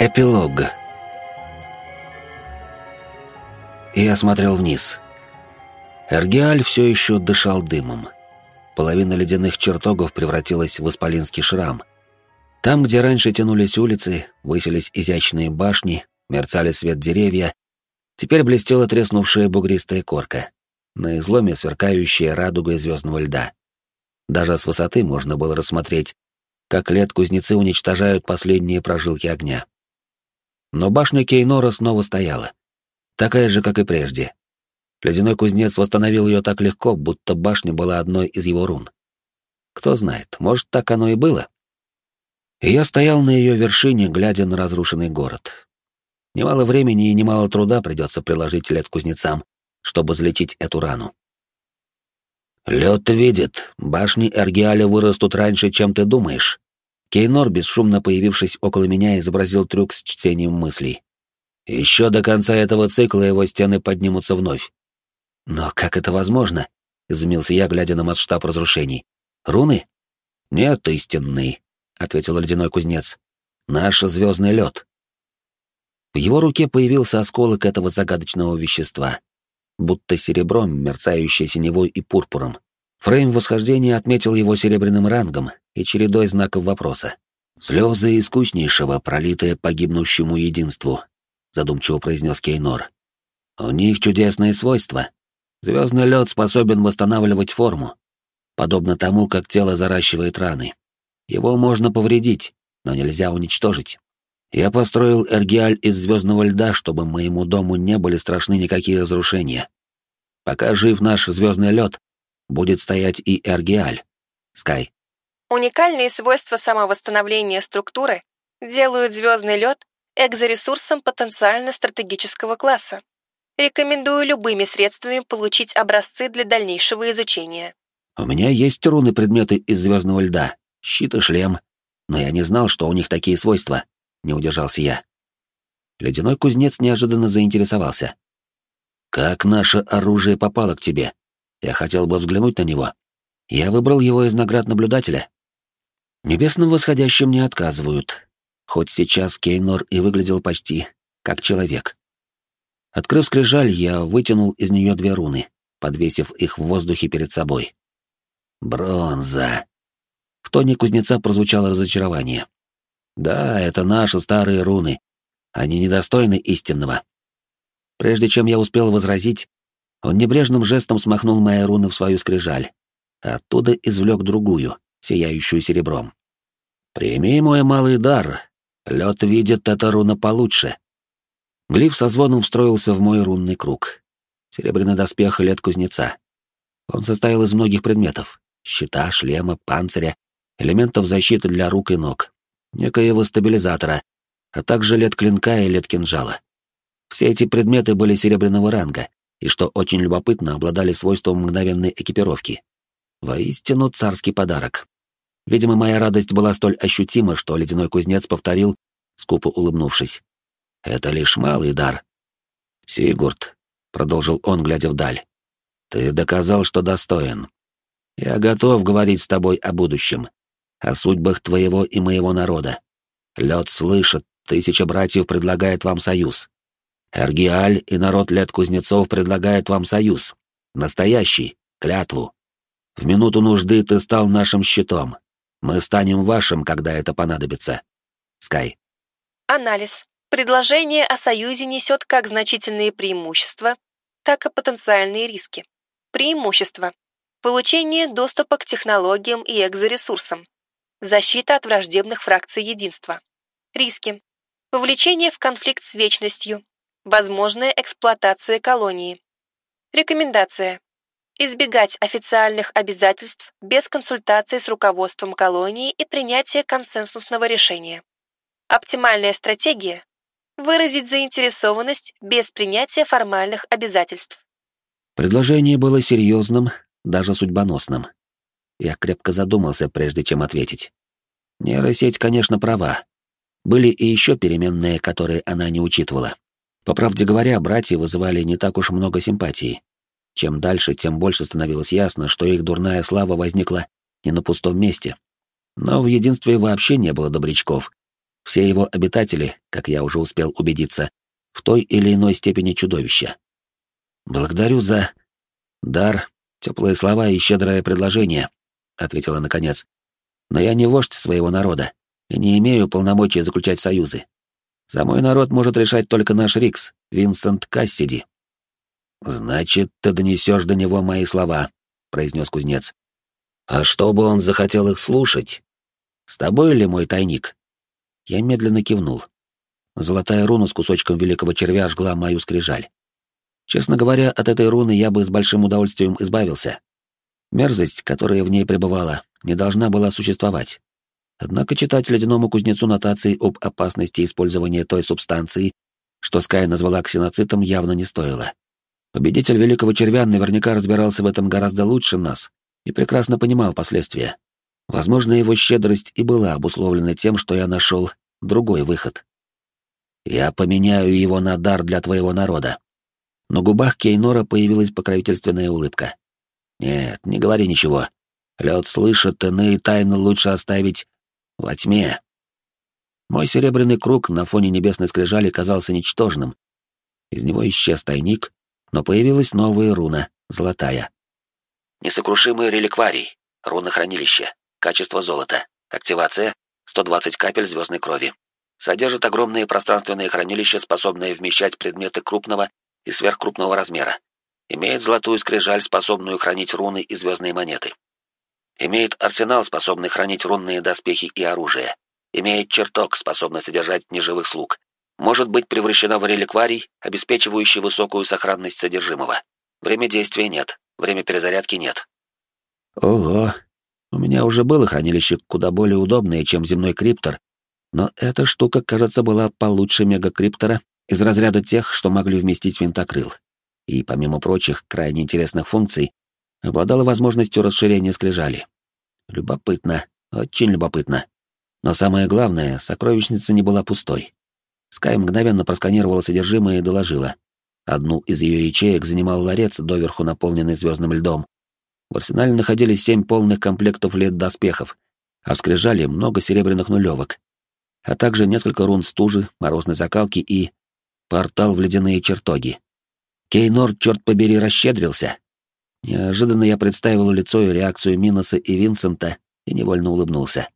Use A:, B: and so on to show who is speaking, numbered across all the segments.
A: Эпилог. Я смотрел вниз. Эргиаль все еще дышал дымом. Половина ледяных чертогов превратилась в исполинский шрам. Там, где раньше тянулись улицы, высились изящные башни, мерцали свет деревья, теперь блестела треснувшая бугристая корка, на изломе сверкающая радугой звездного льда. Даже с высоты можно было рассмотреть, как лет кузнецы уничтожают последние прожилки огня. Но башня Кейнора снова стояла. Такая же, как и прежде. Ледяной кузнец восстановил ее так легко, будто башня была одной из его рун. Кто знает, может, так оно и было. И я стоял на ее вершине, глядя на разрушенный город. Немало времени и немало труда придется приложить лет кузнецам, чтобы залечить эту рану. «Лед видит, башни Эргиаля вырастут раньше, чем ты думаешь», Кейнор, бесшумно появившись около меня, изобразил трюк с чтением мыслей. Еще до конца этого цикла его стены поднимутся вновь. Но как это возможно? Изумился я, глядя на масштаб разрушений. Руны? Нет, истинный, ответил ледяной кузнец. Наш звездный лед. В его руке появился осколок этого загадочного вещества, будто серебром, мерцающее синевой и пурпуром. Фрейм восхождения отметил его серебряным рангом и чередой знаков вопроса. «Слезы искуснейшего, пролитые погибнущему единству», — задумчиво произнес Кейнор. «У них чудесные свойства. Звездный лед способен восстанавливать форму, подобно тому, как тело заращивает раны. Его можно повредить, но нельзя уничтожить. Я построил Эргиаль из звездного льда, чтобы моему дому не были страшны никакие разрушения. Пока жив наш звездный лед, будет стоять и Эргиаль. Скай.
B: Уникальные свойства самовосстановления структуры делают звездный лед экзоресурсом потенциально стратегического класса. Рекомендую любыми средствами получить образцы для дальнейшего изучения.
A: У меня есть руны предметы из звездного льда, щит и шлем, но я не знал, что у них такие свойства, не удержался я. Ледяной кузнец неожиданно заинтересовался. «Как наше оружие попало к тебе?» Я хотел бы взглянуть на него. Я выбрал его из наград наблюдателя. Небесным восходящим не отказывают, хоть сейчас Кейнор и выглядел почти как человек. Открыв скрижаль, я вытянул из нее две руны, подвесив их в воздухе перед собой. «Бронза!» В тоне кузнеца прозвучало разочарование. «Да, это наши старые руны. Они недостойны истинного». Прежде чем я успел возразить, он небрежным жестом смахнул мои руны в свою скрижаль. Оттуда извлек другую, сияющую серебром. «Прими мой малый дар. Лед видит эта руна получше». Глиф со звоном встроился в мой рунный круг. Серебряный доспех лет кузнеца. Он состоял из многих предметов — щита, шлема, панциря, элементов защиты для рук и ног, некоего стабилизатора, а также лет клинка и лет кинжала. Все эти предметы были серебряного ранга, и, что очень любопытно, обладали свойством мгновенной экипировки. Воистину царский подарок. Видимо, моя радость была столь ощутима, что ледяной кузнец повторил, скупо улыбнувшись. «Это лишь малый дар». «Сигурд», — продолжил он, глядя вдаль, — «ты доказал, что достоин. Я готов говорить с тобой о будущем, о судьбах твоего и моего народа. Лед слышит, тысяча братьев предлагает вам союз. Эргиаль и народ лет кузнецов предлагают вам союз. Настоящий, клятву. В минуту нужды ты стал нашим щитом. Мы станем вашим, когда это понадобится. Скай.
B: Анализ. Предложение о союзе несет как значительные преимущества, так и потенциальные риски. Преимущества. Получение доступа к технологиям и экзоресурсам. Защита от враждебных фракций единства. Риски. Вовлечение в конфликт с вечностью, Возможная эксплуатация колонии. Рекомендация. Избегать официальных обязательств без консультации с руководством колонии и принятия консенсусного решения. Оптимальная стратегия – выразить заинтересованность без принятия формальных обязательств.
A: Предложение было серьезным, даже судьбоносным. Я крепко задумался, прежде чем ответить. Нейросеть, конечно, права. Были и еще переменные, которые она не учитывала. По правде говоря, братья вызывали не так уж много симпатии. Чем дальше, тем больше становилось ясно, что их дурная слава возникла не на пустом месте. Но в единстве вообще не было добрячков. Все его обитатели, как я уже успел убедиться, в той или иной степени чудовища. Благодарю за дар, теплые слова и щедрое предложение, ответила наконец. Но я не вождь своего народа и не имею полномочий заключать союзы. За мой народ может решать только наш Рикс, Винсент Кассиди. Значит, ты донесешь до него мои слова, произнес кузнец. А чтобы он захотел их слушать? С тобой ли мой тайник? Я медленно кивнул. Золотая руна с кусочком великого червя жгла мою скрижаль. Честно говоря, от этой руны я бы с большим удовольствием избавился. Мерзость, которая в ней пребывала, не должна была существовать. Однако читать ледяному кузнецу нотации об опасности использования той субстанции, что Скай назвала ксеноцитом, явно не стоило. Победитель Великого Червя наверняка разбирался в этом гораздо лучше нас и прекрасно понимал последствия. Возможно, его щедрость и была обусловлена тем, что я нашел другой выход. Я поменяю его на дар для твоего народа. На губах Кейнора появилась покровительственная улыбка. Нет, не говори ничего. Лед слышит, иные тайны лучше оставить во тьме. Мой серебряный круг на фоне небесной скрижали казался ничтожным. Из него исчез тайник, но появилась новая руна, золотая. Несокрушимый реликварий, руна хранилища, качество золота, активация 120 капель звездной крови. Содержит огромные пространственные хранилища, способные вмещать предметы крупного и сверхкрупного размера. Имеет золотую скрижаль, способную хранить руны и звездные монеты. Имеет арсенал, способный хранить рунные доспехи и оружие. Имеет чертог, способный содержать неживых слуг. Может быть превращена в реликварий, обеспечивающий высокую сохранность содержимого. Время действия нет, время перезарядки нет. Ого, у меня уже было хранилище куда более удобное, чем земной криптор, но эта штука, кажется, была получше мегакриптора из разряда тех, что могли вместить винтокрыл. И, помимо прочих крайне интересных функций, обладала возможностью расширения скрижали. Любопытно, очень любопытно. Но самое главное, сокровищница не была пустой. Скай мгновенно просканировала содержимое и доложила. Одну из ее ячеек занимал ларец, доверху наполненный звездным льдом. В арсенале находились семь полных комплектов лет доспехов, а в скрижале много серебряных нулевок, а также несколько рун стужи, морозной закалки и... портал в ледяные чертоги. Кейнор, черт побери, расщедрился. Неожиданно я представил лицо и реакцию Миноса и Винсента и невольно улыбнулся.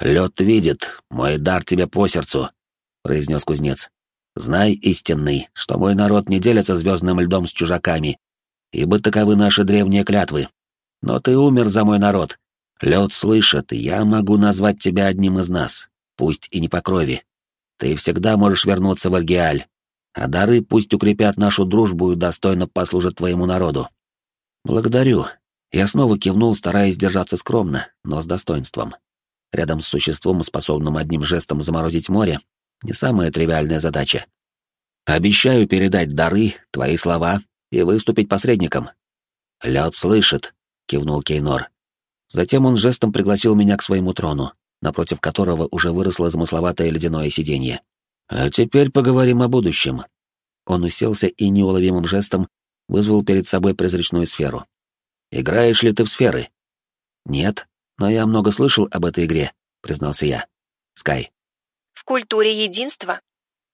A: «Лед видит, мой дар тебе по сердцу», — произнес кузнец. «Знай, истинный, что мой народ не делится звездным льдом с чужаками, ибо таковы наши древние клятвы. Но ты умер за мой народ. Лед слышит, я могу назвать тебя одним из нас, пусть и не по крови. Ты всегда можешь вернуться в Аргиаль, а дары пусть укрепят нашу дружбу и достойно послужат твоему народу. Благодарю. Я снова кивнул, стараясь держаться скромно, но с достоинством. Рядом с существом, способным одним жестом заморозить море, не самая тривиальная задача. Обещаю передать дары, твои слова и выступить посредником. Лед слышит, кивнул Кейнор. Затем он жестом пригласил меня к своему трону, напротив которого уже выросло замысловатое ледяное сиденье. А теперь поговорим о будущем. Он уселся и неуловимым жестом вызвал перед собой призрачную сферу. Играешь ли ты в сферы? Нет, но я много слышал об этой игре, признался я. Скай.
B: В культуре единства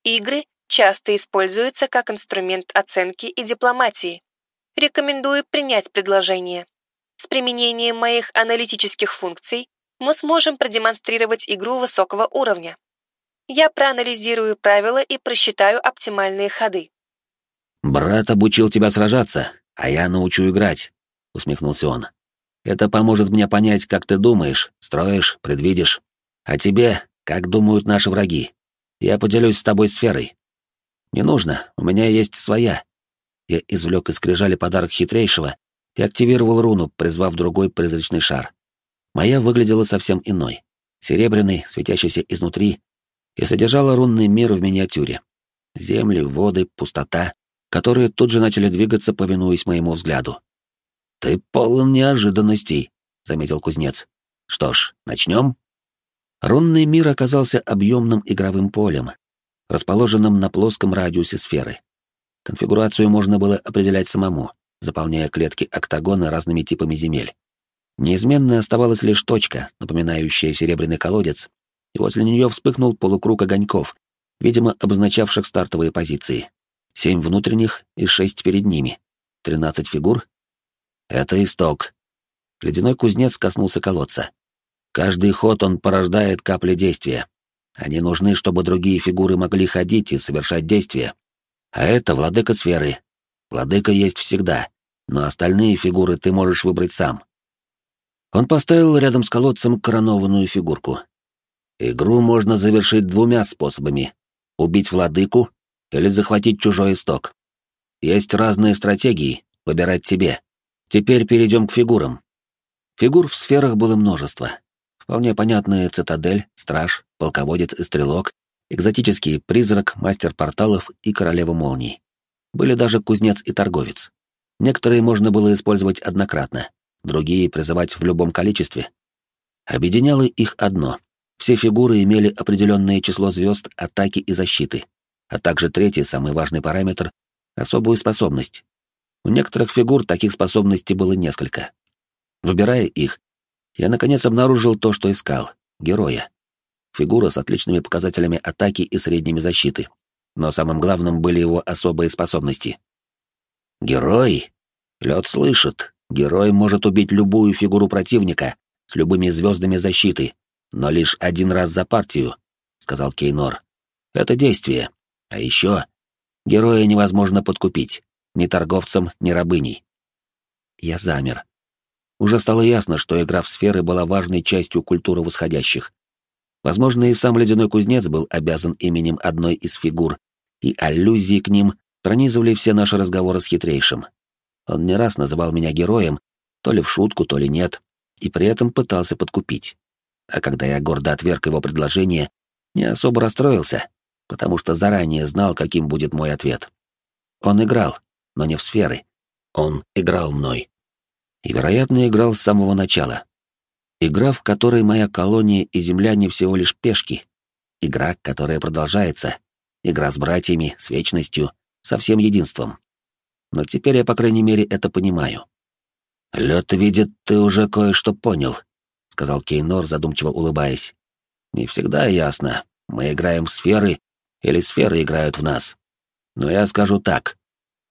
B: игры часто используются как инструмент оценки и дипломатии. Рекомендую принять предложение. С применением моих аналитических функций мы сможем продемонстрировать игру высокого уровня. Я проанализирую правила и просчитаю оптимальные ходы.
A: «Брат обучил тебя сражаться, а я научу играть», — усмехнулся он. «Это поможет мне понять, как ты думаешь, строишь, предвидишь. А тебе, как думают наши враги. Я поделюсь с тобой сферой. Не нужно, у меня есть своя». Я извлек из скрижали подарок хитрейшего и активировал руну, призвав другой призрачный шар. Моя выглядела совсем иной. Серебряный, светящийся изнутри, и содержала рунный мир в миниатюре. Земли, воды, пустота, которые тут же начали двигаться, повинуясь моему взгляду. «Ты полон неожиданностей», — заметил кузнец. «Что ж, начнем?» Рунный мир оказался объемным игровым полем, расположенным на плоском радиусе сферы. Конфигурацию можно было определять самому, заполняя клетки октагона разными типами земель. Неизменной оставалась лишь точка, напоминающая серебряный колодец, и возле нее вспыхнул полукруг огоньков, видимо, обозначавших стартовые позиции. Семь внутренних и шесть перед ними. Тринадцать фигур? Это исток. Ледяной кузнец коснулся колодца. Каждый ход он порождает капли действия. Они нужны, чтобы другие фигуры могли ходить и совершать действия. А это владыка сферы. Владыка есть всегда, но остальные фигуры ты можешь выбрать сам. Он поставил рядом с колодцем коронованную фигурку. Игру можно завершить двумя способами — убить владыку или захватить чужой исток. Есть разные стратегии, выбирать тебе. Теперь перейдем к фигурам. Фигур в сферах было множество. Вполне понятные цитадель, страж, полководец и стрелок, экзотический призрак, мастер порталов и королева молний. Были даже кузнец и торговец. Некоторые можно было использовать однократно, другие призывать в любом количестве. Объединяло их одно. Все фигуры имели определенное число звезд атаки и защиты, а также третий, самый важный параметр — особую способность. У некоторых фигур таких способностей было несколько. Выбирая их, я наконец обнаружил то, что искал — героя. Фигура с отличными показателями атаки и средними защиты. Но самым главным были его особые способности. Герой? Лед слышит. Герой может убить любую фигуру противника с любыми звездами защиты, но лишь один раз за партию, сказал Кейнор. Это действие. А еще героя невозможно подкупить ни торговцем, ни рабыней. Я замер. Уже стало ясно, что игра в сферы была важной частью культуры восходящих. Возможно, и сам ледяной кузнец был обязан именем одной из фигур, и аллюзии к ним пронизывали все наши разговоры с хитрейшим. Он не раз называл меня героем, то ли в шутку, то ли нет, и при этом пытался подкупить. А когда я гордо отверг его предложение, не особо расстроился, потому что заранее знал, каким будет мой ответ. Он играл, но не в сферы. Он играл мной. И, вероятно, играл с самого начала. Игра, в которой моя колония и земля не всего лишь пешки. Игра, которая продолжается. Игра с братьями, с вечностью, со всем единством. Но теперь я, по крайней мере, это понимаю. «Лед видит, ты уже кое-что понял», — сказал Кейнор, задумчиво улыбаясь. «Не всегда ясно, мы играем в сферы или сферы играют в нас. Но я скажу так.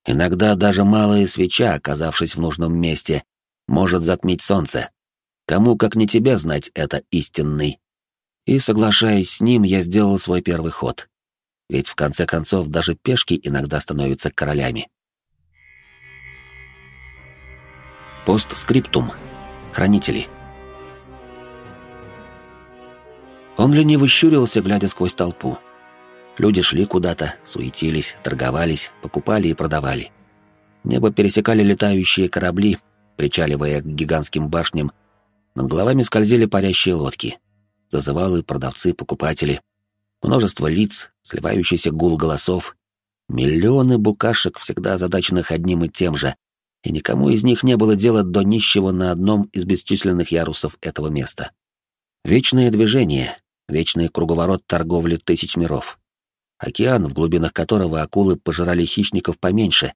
A: Иногда даже малая свеча, оказавшись в нужном месте, может затмить солнце. Кому, как не тебе, знать это истинный? И, соглашаясь с ним, я сделал свой первый ход. Ведь в конце концов даже пешки иногда становятся королями. Постскриптум. Хранители. Он лениво щурился, глядя сквозь толпу. Люди шли куда-то, суетились, торговались, покупали и продавали. Небо пересекали летающие корабли, причаливая к гигантским башням. Над головами скользили парящие лодки. Зазывалы, продавцы, покупатели. Множество лиц, сливающийся гул голосов. Миллионы букашек, всегда озадаченных одним и тем же, и никому из них не было дела до нищего на одном из бесчисленных ярусов этого места. Вечное движение, вечный круговорот торговли тысяч миров океан, в глубинах которого акулы пожирали хищников поменьше,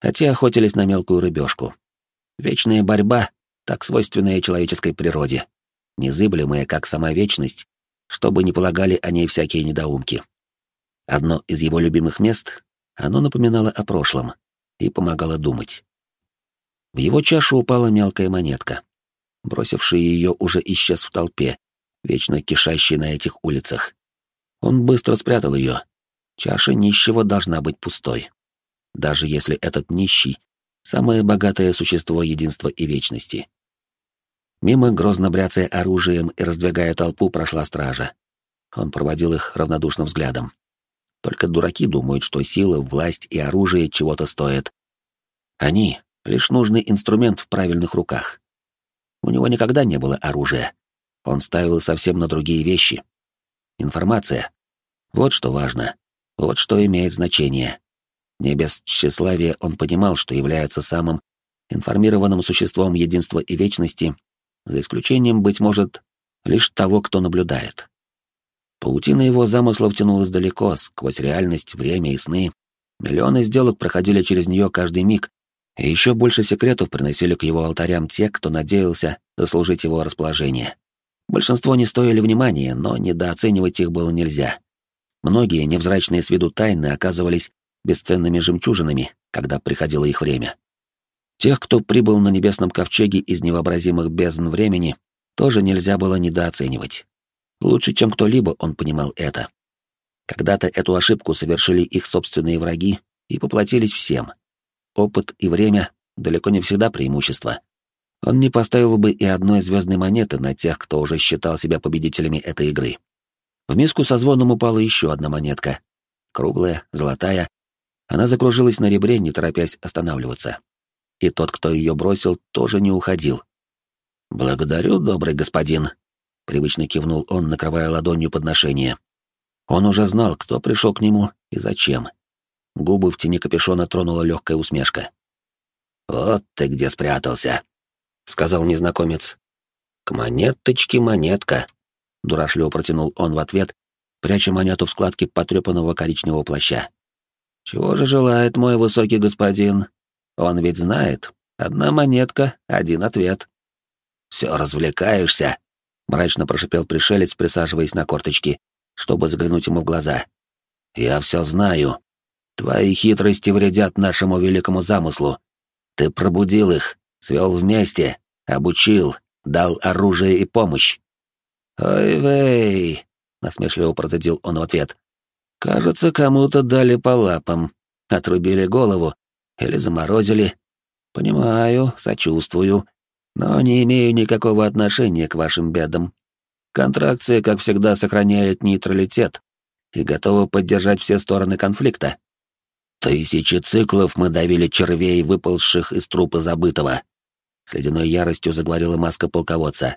A: а те охотились на мелкую рыбешку. Вечная борьба, так свойственная человеческой природе, незыблемая, как сама вечность, чтобы не полагали о ней всякие недоумки. Одно из его любимых мест, оно напоминало о прошлом и помогало думать. В его чашу упала мелкая монетка. Бросивший ее уже исчез в толпе, вечно кишащей на этих улицах. Он быстро спрятал ее, Чаша нищего должна быть пустой. Даже если этот нищий — самое богатое существо единства и вечности. Мимо, грозно бряцая оружием и раздвигая толпу, прошла стража. Он проводил их равнодушным взглядом. Только дураки думают, что сила, власть и оружие чего-то стоят. Они — лишь нужный инструмент в правильных руках. У него никогда не было оружия. Он ставил совсем на другие вещи. Информация. Вот что важно. Вот что имеет значение. Не без тщеславия он понимал, что является самым информированным существом единства и вечности, за исключением, быть может, лишь того, кто наблюдает. Паутина его замыслов тянулась далеко, сквозь реальность, время и сны. Миллионы сделок проходили через нее каждый миг, и еще больше секретов приносили к его алтарям те, кто надеялся заслужить его расположение. Большинство не стоили внимания, но недооценивать их было нельзя. Многие невзрачные с виду тайны оказывались бесценными жемчужинами, когда приходило их время. Тех, кто прибыл на небесном ковчеге из невообразимых бездн времени, тоже нельзя было недооценивать. Лучше, чем кто-либо, он понимал это. Когда-то эту ошибку совершили их собственные враги и поплатились всем. Опыт и время далеко не всегда преимущество. Он не поставил бы и одной звездной монеты на тех, кто уже считал себя победителями этой игры. В миску со звоном упала еще одна монетка. Круглая, золотая. Она закружилась на ребре, не торопясь останавливаться. И тот, кто ее бросил, тоже не уходил. «Благодарю, добрый господин», — привычно кивнул он, накрывая ладонью подношение. Он уже знал, кто пришел к нему и зачем. Губы в тени капюшона тронула легкая усмешка. «Вот ты где спрятался», — сказал незнакомец. «К монеточке монетка», — дурашливо протянул он в ответ, пряча монету в складке потрепанного коричневого плаща. «Чего же желает мой высокий господин? Он ведь знает. Одна монетка, один ответ». «Все развлекаешься», — мрачно прошипел пришелец, присаживаясь на корточки, чтобы заглянуть ему в глаза. «Я все знаю. Твои хитрости вредят нашему великому замыслу. Ты пробудил их, свел вместе, обучил, дал оружие и помощь. «Ой-вей!» — насмешливо процедил он в ответ. «Кажется, кому-то дали по лапам, отрубили голову или заморозили. Понимаю, сочувствую, но не имею никакого отношения к вашим бедам. Контракция, как всегда, сохраняет нейтралитет и готова поддержать все стороны конфликта. Тысячи циклов мы давили червей, выползших из трупа забытого. С ледяной яростью заговорила маска полководца.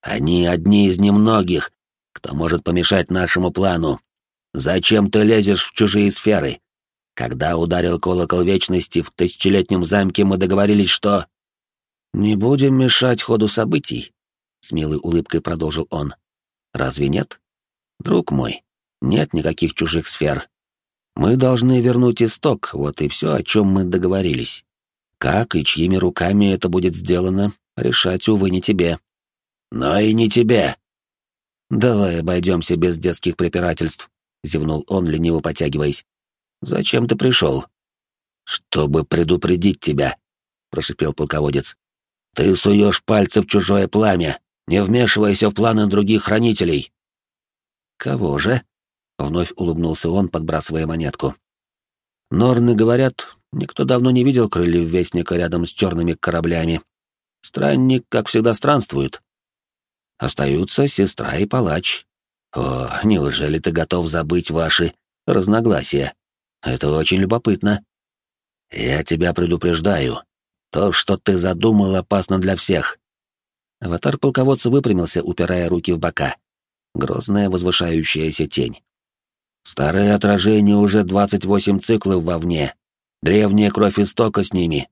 A: Они одни из немногих, кто может помешать нашему плану. Зачем ты лезешь в чужие сферы? Когда ударил колокол вечности в тысячелетнем замке, мы договорились, что... «Не будем мешать ходу событий», — с милой улыбкой продолжил он. «Разве нет? Друг мой, нет никаких чужих сфер. Мы должны вернуть исток, вот и все, о чем мы договорились. Как и чьими руками это будет сделано, решать, увы, не тебе. Но и не тебе. Давай обойдемся без детских препирательств, зевнул он, лениво потягиваясь. Зачем ты пришел? Чтобы предупредить тебя, прошипел полководец. Ты суешь пальцы в чужое пламя, не вмешивайся в планы других хранителей. Кого же? Вновь улыбнулся он, подбрасывая монетку. Норны говорят, никто давно не видел крыльев Вестника рядом с черными кораблями. Странник, как всегда, странствует. Остаются сестра и палач. О, неужели ты готов забыть ваши разногласия? Это очень любопытно. Я тебя предупреждаю. То, что ты задумал, опасно для всех. Аватар полководца выпрямился, упирая руки в бока. Грозная возвышающаяся тень. Старое отражение уже 28 циклов вовне. Древняя кровь истока с ними.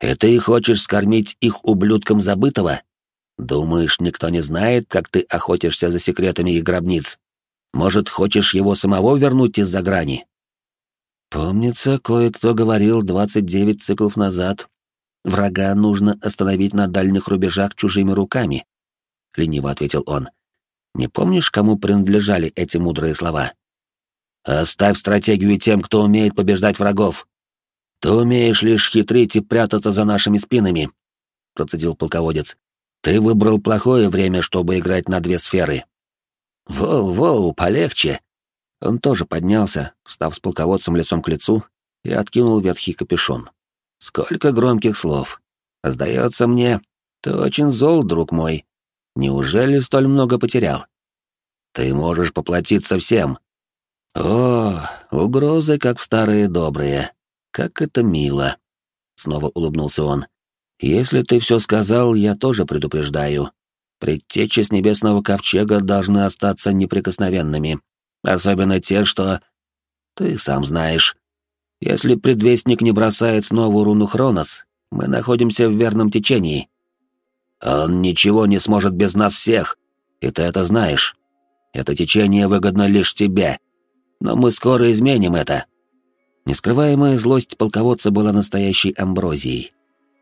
A: И ты хочешь скормить их ублюдкам забытого? Думаешь, никто не знает, как ты охотишься за секретами их гробниц? Может, хочешь его самого вернуть из-за грани? Помнится, кое-кто говорил 29 циклов назад. Врага нужно остановить на дальних рубежах чужими руками, — лениво ответил он. Не помнишь, кому принадлежали эти мудрые слова? Оставь стратегию тем, кто умеет побеждать врагов. Ты умеешь лишь хитрить и прятаться за нашими спинами, процедил полководец. Ты выбрал плохое время, чтобы играть на две сферы. Воу-воу, полегче. Он тоже поднялся, встав с полководцем лицом к лицу и откинул ветхий капюшон. Сколько громких слов. Сдается мне, ты очень зол, друг мой. Неужели столь много потерял? Ты можешь поплатиться всем, «О, угрозы, как в старые добрые. Как это мило!» Снова улыбнулся он. «Если ты все сказал, я тоже предупреждаю. Предтечи с небесного ковчега должны остаться неприкосновенными. Особенно те, что... Ты сам знаешь. Если предвестник не бросает снова руну Хронос, мы находимся в верном течении. Он ничего не сможет без нас всех, и ты это знаешь. Это течение выгодно лишь тебе, но мы скоро изменим это. Нескрываемая злость полководца была настоящей амброзией,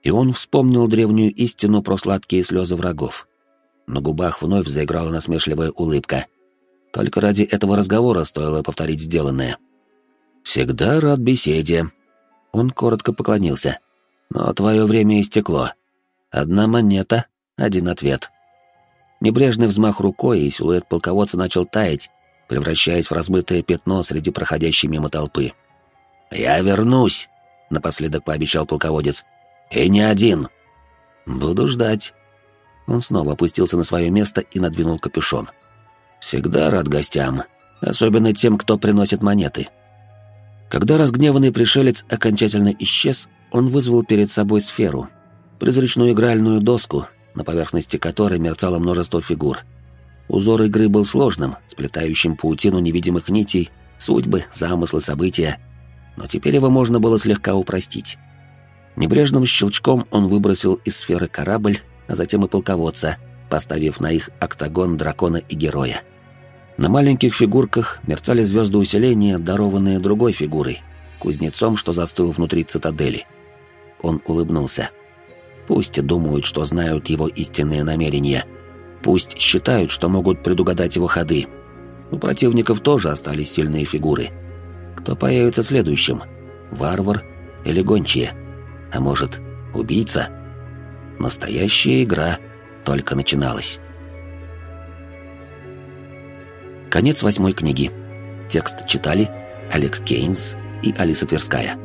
A: и он вспомнил древнюю истину про сладкие слезы врагов. На губах вновь заиграла насмешливая улыбка. Только ради этого разговора стоило повторить сделанное. «Всегда рад беседе». Он коротко поклонился. «Но твое время истекло. Одна монета, один ответ». Небрежный взмах рукой, и силуэт полководца начал таять, превращаясь в размытое пятно среди проходящей мимо толпы. «Я вернусь», — напоследок пообещал полководец. «И не один». «Буду ждать». Он снова опустился на свое место и надвинул капюшон. «Всегда рад гостям, особенно тем, кто приносит монеты». Когда разгневанный пришелец окончательно исчез, он вызвал перед собой сферу, призрачную игральную доску, на поверхности которой мерцало множество фигур. Узор игры был сложным, сплетающим паутину невидимых нитей, судьбы, замыслы, события, но теперь его можно было слегка упростить. Небрежным щелчком он выбросил из сферы корабль, а затем и полководца, поставив на их октагон дракона и героя. На маленьких фигурках мерцали звезды усиления, дарованные другой фигурой, кузнецом, что застыл внутри цитадели. Он улыбнулся. Пусть думают, что знают его истинные намерения. Пусть считают, что могут предугадать его ходы. У противников тоже остались сильные фигуры. Кто появится следующим? Варвар или гончие? А может, убийца? Настоящая игра только начиналась. Конец восьмой книги. Текст читали Олег Кейнс и Алиса Тверская.